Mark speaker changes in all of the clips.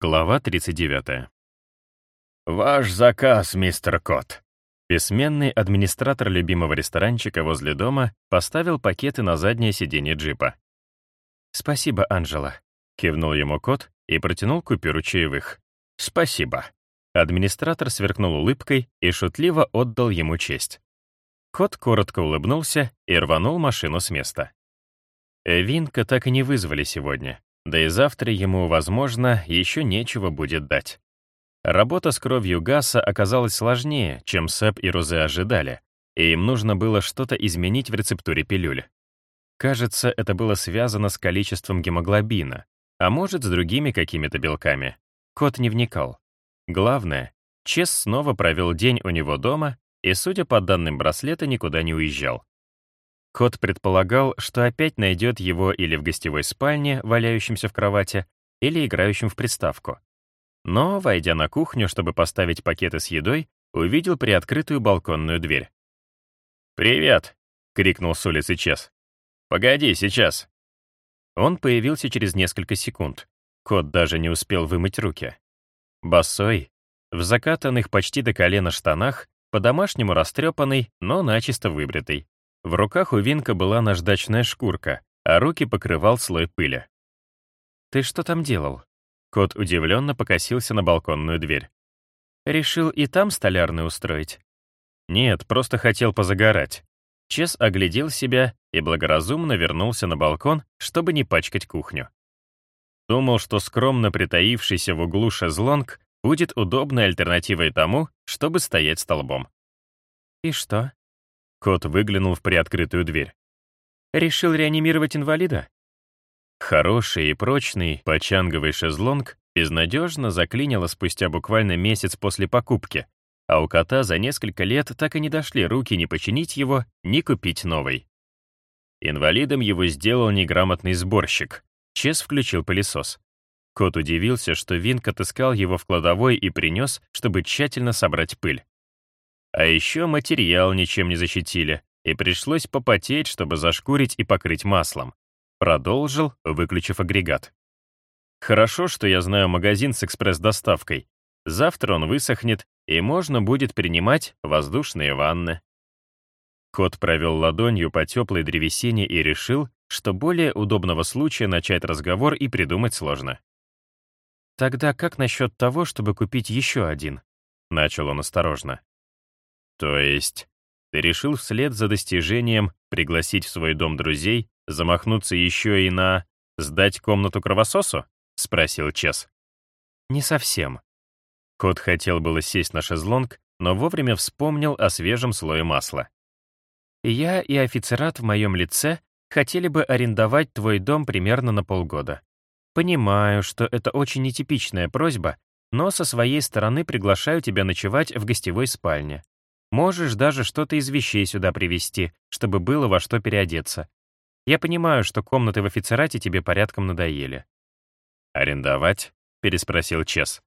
Speaker 1: Глава 39.
Speaker 2: «Ваш заказ, мистер Кот».
Speaker 1: Бессменный администратор любимого ресторанчика возле дома поставил пакеты на заднее сиденье джипа. «Спасибо, Анжела», — кивнул ему кот и протянул купюру чаевых.
Speaker 2: «Спасибо».
Speaker 1: Администратор сверкнул улыбкой и шутливо отдал ему честь. Кот коротко улыбнулся и рванул машину с места. Винка так и не вызвали сегодня. Да и завтра ему, возможно, еще нечего будет дать. Работа с кровью Гаса оказалась сложнее, чем Сэп и Розе ожидали, и им нужно было что-то изменить в рецептуре пилюли. Кажется, это было связано с количеством гемоглобина, а может, с другими какими-то белками. Кот не вникал. Главное, Чес снова провел день у него дома и, судя по данным браслета, никуда не уезжал. Кот предполагал, что опять найдет его или в гостевой спальне, валяющемся в кровати, или играющим в приставку. Но, войдя на кухню, чтобы поставить пакеты с едой, увидел приоткрытую балконную дверь.
Speaker 2: «Привет!» — крикнул с улицы Чес. «Погоди, сейчас!»
Speaker 1: Он появился через несколько секунд. Кот даже не успел вымыть руки. Босой, в закатанных почти до колена штанах, по-домашнему растрепанный, но начисто выбритый. В руках у Винка была наждачная шкурка, а руки покрывал слой пыли. «Ты что там делал?» Кот удивленно покосился на балконную дверь. «Решил и там столярный устроить?» «Нет, просто хотел позагорать». Чес оглядел себя и благоразумно вернулся на балкон, чтобы не пачкать кухню. Думал, что скромно притаившийся в углу шезлонг будет удобной альтернативой тому, чтобы стоять столбом. «И что?» Кот выглянул в приоткрытую дверь. «Решил реанимировать инвалида?» Хороший и прочный почанговый шезлонг безнадежно заклинило спустя буквально месяц после покупки, а у кота за несколько лет так и не дошли руки ни починить его, ни купить новый. Инвалидом его сделал неграмотный сборщик. Чес включил пылесос. Кот удивился, что Винк отыскал его в кладовой и принес, чтобы тщательно собрать пыль. А еще материал ничем не защитили, и пришлось попотеть, чтобы зашкурить и покрыть маслом. Продолжил, выключив агрегат. Хорошо, что я знаю магазин с экспресс-доставкой. Завтра он высохнет, и можно будет принимать воздушные ванны. Кот провел ладонью по теплой древесине и решил, что более удобного случая начать разговор и придумать сложно. «Тогда как насчет того, чтобы купить еще один?» — начал он осторожно. То есть, ты решил вслед за достижением пригласить в свой дом друзей, замахнуться еще и на «сдать комнату кровососу?» — спросил Чес. Не совсем. Кот хотел было сесть на шезлонг, но вовремя вспомнил о свежем слое масла. «Я и офицерат в моем лице хотели бы арендовать твой дом примерно на полгода. Понимаю, что это очень нетипичная просьба, но со своей стороны приглашаю тебя ночевать в гостевой спальне. Можешь даже что-то из вещей сюда привезти, чтобы было во что переодеться. Я понимаю, что комнаты в офицерате тебе порядком надоели». «Арендовать?» — переспросил Чес.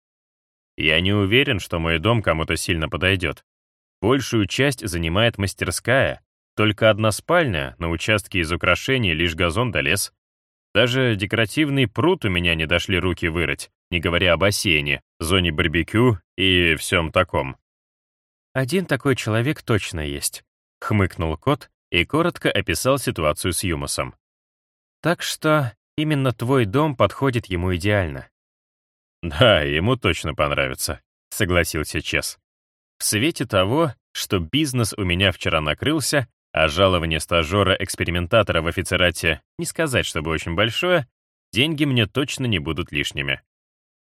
Speaker 1: «Я не уверен, что мой дом кому-то сильно подойдет. Большую часть занимает мастерская, только одна спальня, на участке из украшений лишь газон да лес. Даже декоративный пруд у меня не дошли руки вырыть, не говоря о бассейне, зоне барбекю и всем таком. «Один такой человек точно есть», — хмыкнул кот и коротко описал ситуацию с Юмусом. «Так что именно твой дом подходит ему идеально». «Да, ему точно понравится», — согласился Чес. «В свете того, что бизнес у меня вчера накрылся, а жалование стажера-экспериментатора в офицерате не сказать, чтобы очень большое, деньги мне точно не будут лишними.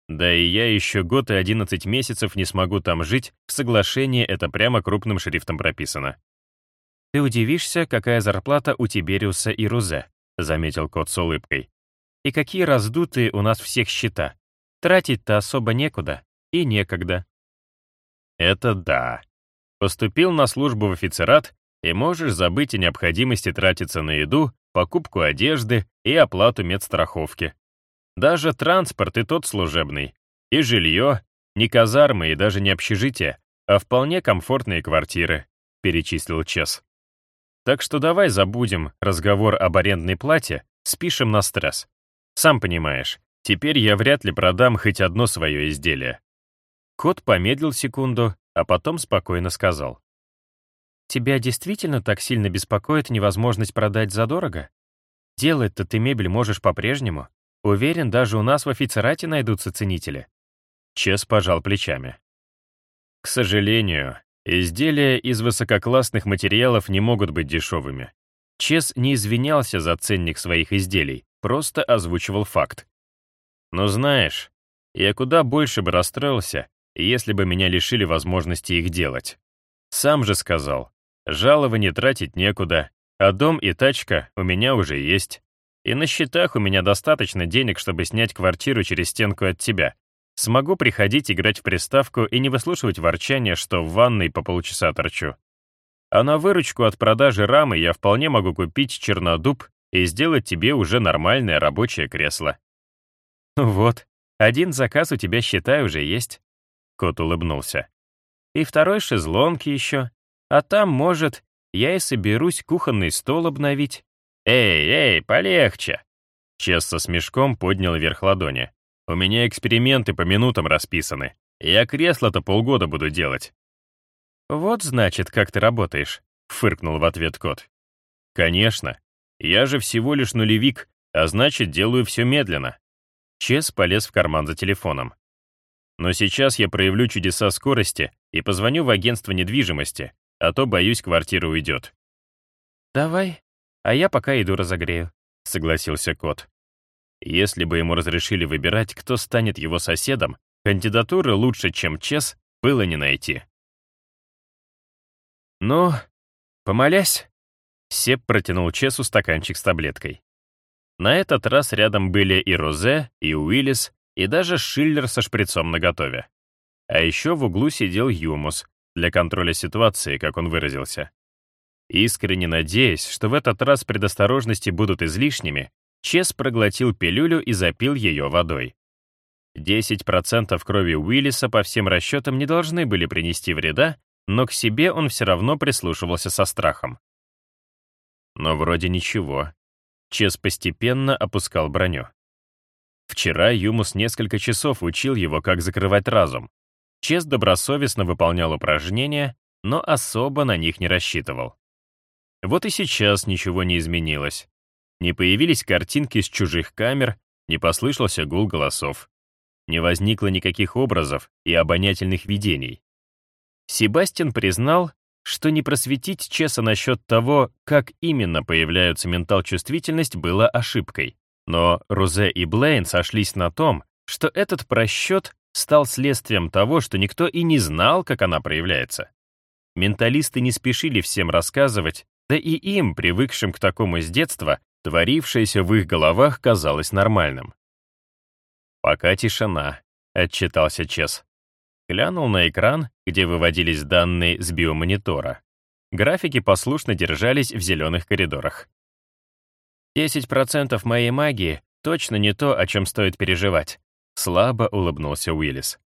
Speaker 1: Да и я еще год и 11 месяцев не смогу там жить, в соглашении это прямо крупным шрифтом прописано. «Ты удивишься, какая зарплата у Тибериуса и Рузе», — заметил кот с улыбкой. «И какие раздутые у нас всех счета. Тратить-то особо некуда и некогда». «Это да. Поступил на службу в офицерат, и можешь забыть о необходимости тратиться на еду, покупку одежды и оплату медстраховки. Даже транспорт и тот служебный. И жилье, не казармы и даже не общежитие, а вполне комфортные квартиры», — перечислил Чес. «Так что давай забудем разговор об арендной плате, спишем на стресс. Сам понимаешь, Теперь я вряд ли продам хоть одно свое изделие. Кот помедлил секунду, а потом спокойно сказал. «Тебя действительно так сильно беспокоит невозможность продать задорого? Делать-то ты мебель можешь по-прежнему. Уверен, даже у нас в офицерате найдутся ценители». Чес пожал плечами. «К сожалению, изделия из высококлассных материалов не могут быть дешевыми. Чес не извинялся за ценник своих изделий, просто озвучивал факт. Но знаешь, я куда больше бы расстроился, если бы меня лишили возможности их делать. Сам же сказал, жалование тратить некуда, а дом и тачка у меня уже есть. И на счетах у меня достаточно денег, чтобы снять квартиру через стенку от тебя. Смогу приходить играть в приставку и не выслушивать ворчание, что в ванной по полчаса торчу. А на выручку от продажи рамы я вполне могу купить чернодуб и сделать тебе уже нормальное рабочее кресло. Вот, один заказ у тебя, считай, уже есть. Кот улыбнулся. И второй шезлонг еще. А там, может, я и соберусь кухонный стол обновить. Эй, эй, полегче. Чес со смешком поднял вверх ладони. У меня эксперименты по минутам расписаны. Я кресло-то полгода буду делать. «Вот, значит, как ты работаешь», — фыркнул в ответ кот. «Конечно. Я же всего лишь нулевик, а значит, делаю все медленно». Чес полез в карман за телефоном. «Но сейчас я проявлю чудеса скорости и позвоню в агентство недвижимости, а то, боюсь, квартира уйдет». «Давай, а я пока иду разогрею», — согласился кот. Если бы ему разрешили выбирать, кто станет его соседом, кандидатуры лучше, чем Чес, было не найти. «Ну, помолясь?» Сеп протянул Чесу стаканчик с таблеткой. На этот раз рядом были и Розе, и Уиллис, и даже Шиллер со шприцом наготове. А еще в углу сидел Юмус, для контроля ситуации, как он выразился. Искренне надеясь, что в этот раз предосторожности будут излишними, Чес проглотил пилюлю и запил ее водой. 10% крови Уиллиса по всем расчетам не должны были принести вреда, но к себе он все равно прислушивался со страхом. Но вроде ничего. Чес постепенно опускал броню. Вчера Юмус несколько часов учил его, как закрывать разум. Чес добросовестно выполнял упражнения, но особо на них не рассчитывал. Вот и сейчас ничего не изменилось. Не появились картинки с чужих камер, не послышался гул голосов. Не возникло никаких образов и обонятельных видений. Себастьян признал, что не просветить Чеса насчет того, как именно появляется ментал-чувствительность, было ошибкой. Но Розе и Блейн сошлись на том, что этот просчет стал следствием того, что никто и не знал, как она проявляется. Менталисты не спешили всем рассказывать, да и им, привыкшим к такому с детства, творившееся в их головах казалось нормальным. «Пока тишина», — отчитался Чес. Глянул на экран, где выводились данные с биомонитора. Графики послушно держались в зеленых коридорах. 10% моей магии точно не то, о чем стоит переживать. Слабо улыбнулся Уиллис.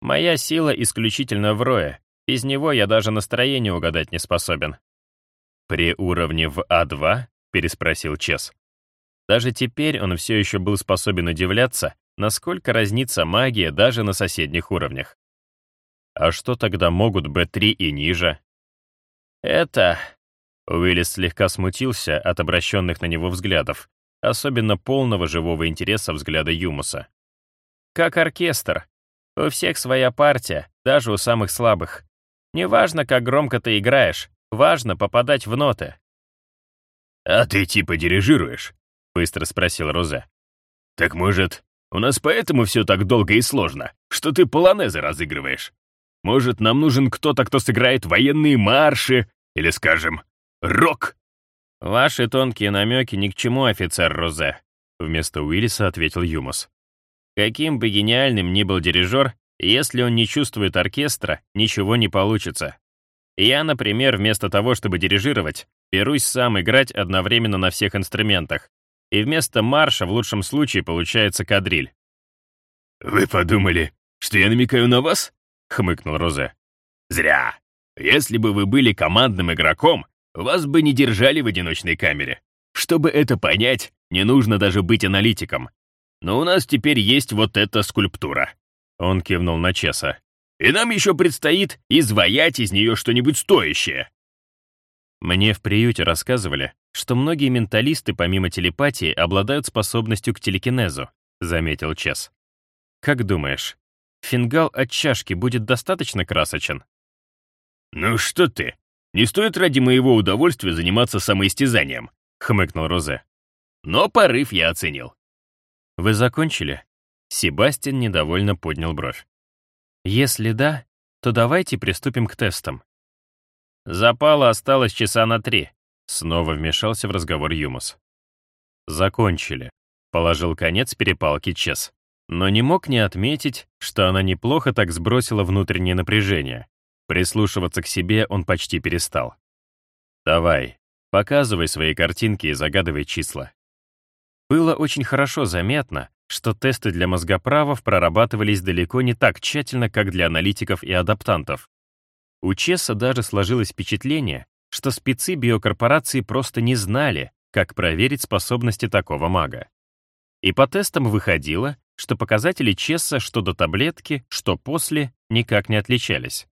Speaker 1: Моя сила исключительно в Рое. Без него я даже настроение угадать не способен. При уровне в А2? переспросил Чес. Даже теперь он все еще был способен удивляться, насколько разнится магия даже на соседних уровнях. А что тогда могут Б3 и ниже? Это... Уиллис слегка смутился от обращенных на него взглядов, особенно полного живого интереса взгляда Юмуса. Как оркестр. У всех своя партия, даже у самых слабых. Неважно, как громко ты играешь, важно попадать в ноты.
Speaker 2: «А ты типа дирижируешь?» — быстро спросил Розе. «Так может, у нас поэтому все так долго и сложно, что ты полонезы разыгрываешь? Может, нам нужен кто-то, кто сыграет военные марши или, скажем, рок?»
Speaker 1: «Ваши тонкие намеки ни к чему, офицер Розе», — вместо Уиллиса ответил Юмус. «Каким бы гениальным ни был дирижер, если он не чувствует оркестра, ничего не получится. Я, например, вместо того, чтобы дирижировать, берусь сам играть одновременно на всех инструментах, и вместо марша в лучшем случае получается кадриль.
Speaker 2: «Вы подумали, что я намекаю на вас?» — хмыкнул Розе. «Зря. Если бы вы были командным игроком, вас бы не держали в одиночной камере. Чтобы это понять, не нужно даже быть аналитиком. но у нас теперь есть вот эта скульптура». Он кивнул на Чеса. «И нам еще предстоит изваять из нее что-нибудь стоящее».
Speaker 1: Мне в приюте рассказывали, что многие менталисты помимо телепатии обладают способностью к телекинезу, заметил Чес. Как думаешь, фингал от чашки будет достаточно красочен?
Speaker 2: Ну что ты, не стоит ради моего удовольствия заниматься самоистязанием, хмыкнул Розе. Но порыв я оценил.
Speaker 1: Вы закончили? Себастьян недовольно поднял бровь. Если да, то давайте приступим к тестам. Запала осталось часа на три. Снова вмешался в разговор Юмус. Закончили. Положил конец перепалке Чес. Но не мог не отметить, что она неплохо так сбросила внутреннее напряжение. Прислушиваться к себе он почти перестал. «Давай, показывай свои картинки и загадывай числа». Было очень хорошо заметно, что тесты для мозгоправов прорабатывались далеко не так тщательно, как для аналитиков и адаптантов. У Чесса даже сложилось впечатление, что спецы биокорпорации просто не знали, как проверить способности такого мага. И по тестам выходило, что показатели Чесса что до таблетки, что после, никак не отличались.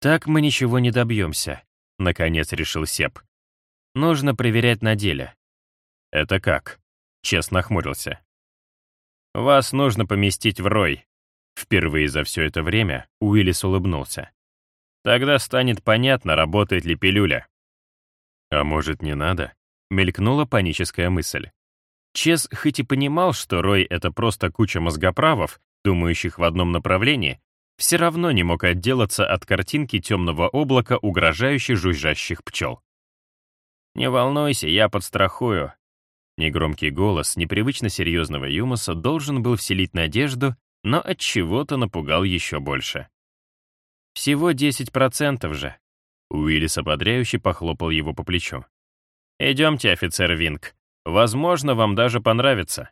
Speaker 1: «Так мы ничего не добьемся», — наконец решил Сеп. «Нужно проверять на деле». «Это как?» — Чесс нахмурился. «Вас нужно поместить в рой». Впервые за все это время Уиллис улыбнулся. «Тогда станет понятно, работает ли пилюля». «А может, не надо?» — мелькнула паническая мысль. Чес хоть и понимал, что Рой — это просто куча мозгоправов, думающих в одном направлении, все равно не мог отделаться от картинки темного облака, угрожающих жужжащих пчел. «Не волнуйся, я подстрахую». Негромкий голос непривычно серьезного Юмуса должен был вселить надежду, но от чего-то напугал еще больше. «Всего 10% же». Уиллис ободряюще похлопал его по плечу. «Идемте, офицер Винг. Возможно, вам даже понравится».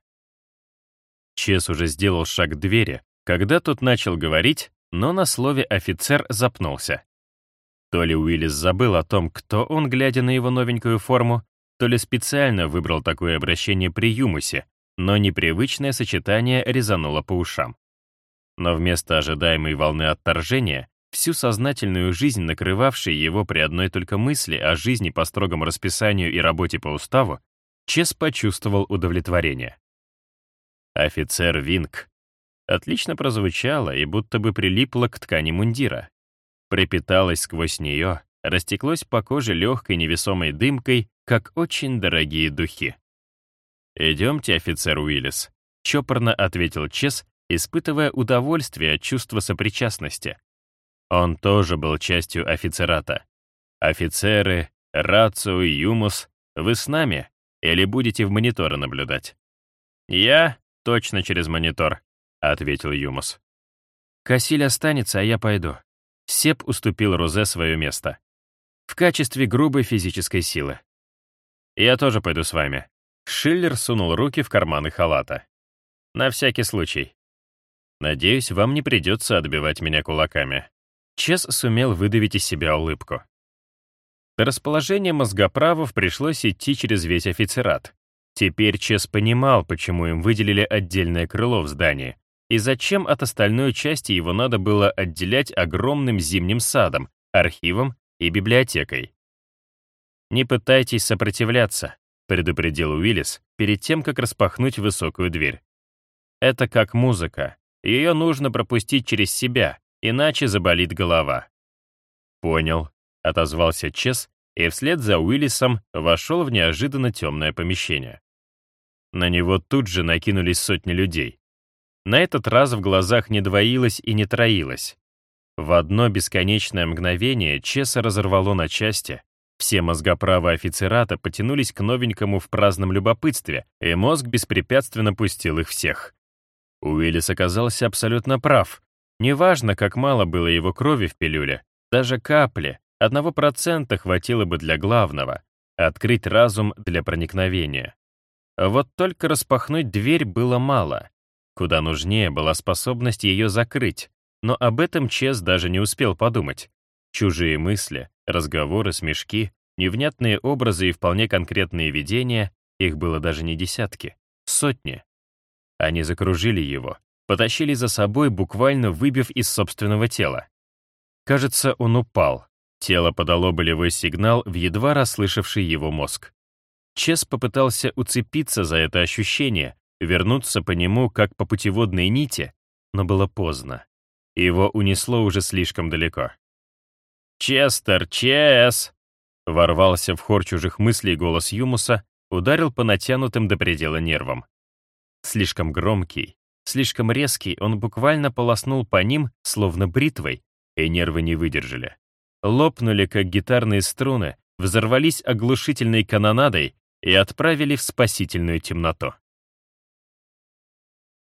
Speaker 1: Чес уже сделал шаг к двери, когда тот начал говорить, но на слове «офицер» запнулся. То ли Уиллис забыл о том, кто он, глядя на его новенькую форму, то ли специально выбрал такое обращение при Юмусе, но непривычное сочетание резануло по ушам. Но вместо ожидаемой волны отторжения, всю сознательную жизнь, накрывавшей его при одной только мысли о жизни по строгому расписанию и работе по уставу, Чес почувствовал удовлетворение. Офицер Винг. Отлично прозвучало и будто бы прилипло к ткани мундира. Припиталось сквозь нее, растеклось по коже легкой невесомой дымкой, как очень дорогие духи. «Идемте, офицер Уиллис», — чопорно ответил Чес, испытывая удовольствие от чувства сопричастности. Он тоже был частью офицерата. «Офицеры, Рацио и Юмус, вы с нами?» Или будете в мониторы наблюдать?» «Я точно через монитор», — ответил Юмус. «Кассиль останется, а я пойду». Сеп уступил Розе свое место. В качестве грубой физической силы. «Я тоже пойду с вами». Шиллер сунул руки в карманы халата. «На всякий случай. Надеюсь, вам не придется отбивать меня кулаками». Чес сумел выдавить из себя улыбку. До расположения мозгоправов пришлось идти через весь офицерат. Теперь Чес понимал, почему им выделили отдельное крыло в здании, и зачем от остальной части его надо было отделять огромным зимним садом, архивом и библиотекой. «Не пытайтесь сопротивляться», — предупредил Уиллис перед тем, как распахнуть высокую дверь. «Это как музыка. Ее нужно пропустить через себя, иначе заболит голова». «Понял», — отозвался Чес и вслед за Уиллисом вошел в неожиданно темное помещение. На него тут же накинулись сотни людей. На этот раз в глазах не двоилось и не троилось. В одно бесконечное мгновение Чеса разорвало на части, все мозгоправы офицерата потянулись к новенькому в праздном любопытстве, и мозг беспрепятственно пустил их всех. Уиллис оказался абсолютно прав. Неважно, как мало было его крови в пилюле, даже капли, Одного процента хватило бы для главного — открыть разум для проникновения. Вот только распахнуть дверь было мало. Куда нужнее была способность ее закрыть, но об этом Чес даже не успел подумать. Чужие мысли, разговоры, смешки, невнятные образы и вполне конкретные видения, их было даже не десятки, сотни. Они закружили его, потащили за собой, буквально выбив из собственного тела. Кажется, он упал. Тело подало болевой сигнал в едва расслышавший его мозг. Чес попытался уцепиться за это ощущение, вернуться по нему, как по путеводной нити, но было поздно. Его унесло уже слишком далеко. «Честер, Чес!» Ворвался в хор чужих мыслей голос Юмуса, ударил по натянутым до предела нервам. Слишком громкий, слишком резкий, он буквально полоснул по ним, словно бритвой, и нервы не выдержали. Лопнули, как гитарные струны, взорвались оглушительной канонадой и отправили в спасительную темноту.